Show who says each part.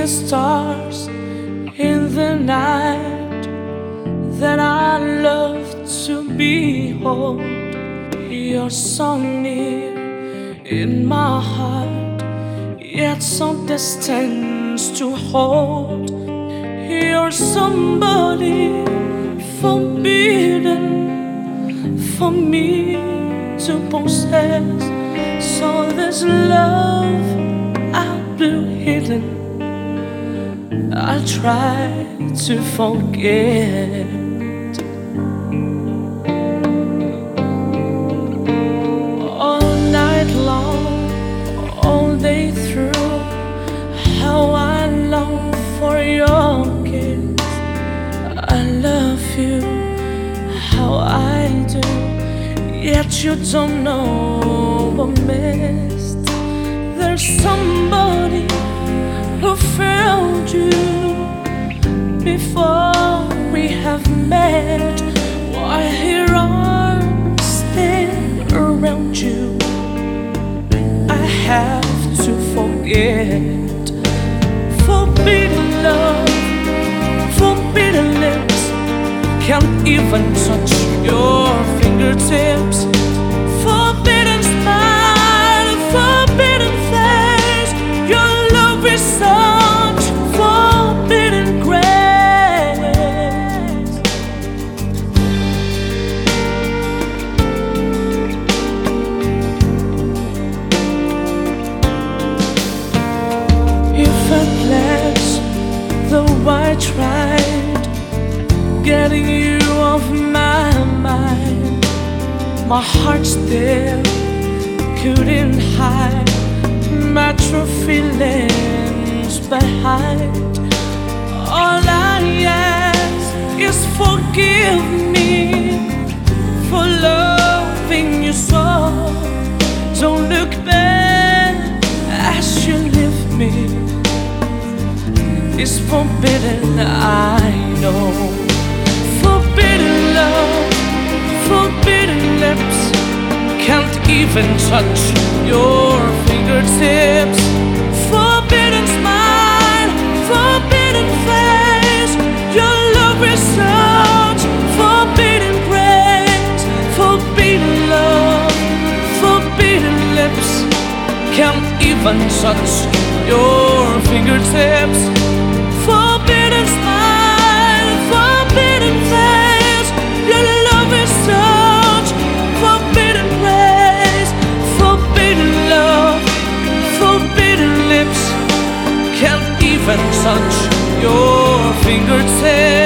Speaker 1: the stars in the night that I love to behold. You're so near in my heart, yet so distant to hold. You're somebody forbidden for me to possess. So this love hidden, I'll try to forget. All night long, all day through, how I long for your kiss. I love you, how I do, yet you don't know what missed. There's somebody who found you before we have met. Why here I'm around you? I have to forget. Forbidden love, forbidden lips can't even touch your fingertips. I tried getting you off my mind, my heart still couldn't hide my true feelings behind. All I ask is forgive me for loving you so. Don't look back as you leave me. It's forbidden, I know. Forbidden love, forbidden lips can't even touch your fingertips. Forbidden smile, forbidden face. Your love is such forbidden grace. Forbidden love, forbidden lips can't even touch your fingertips. Forbidden lips